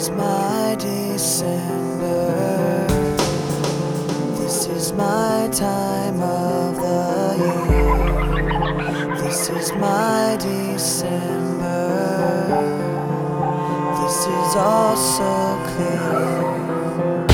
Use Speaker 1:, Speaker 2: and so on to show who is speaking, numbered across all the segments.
Speaker 1: is my December. This is my time of the year. This is my December. This is all so clear.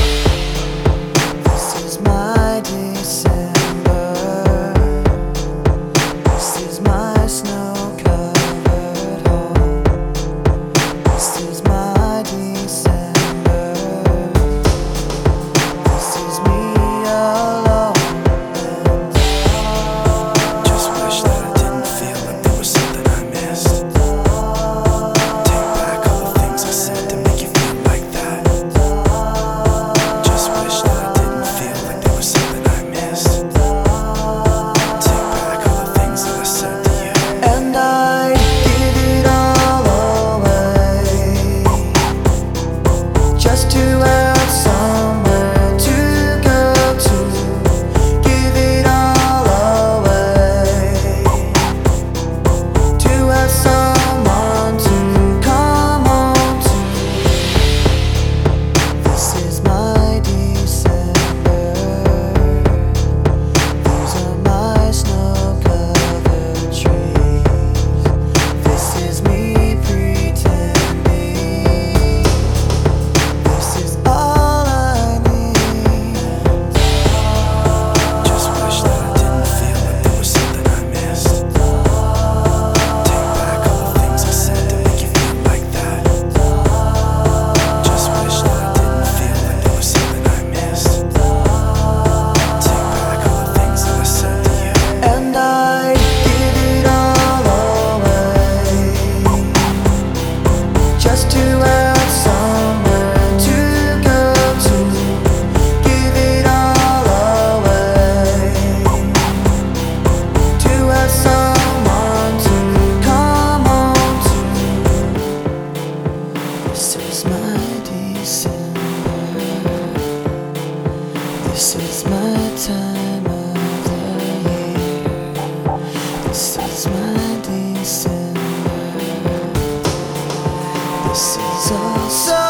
Speaker 1: This is my time of the year. This is my December. This is also.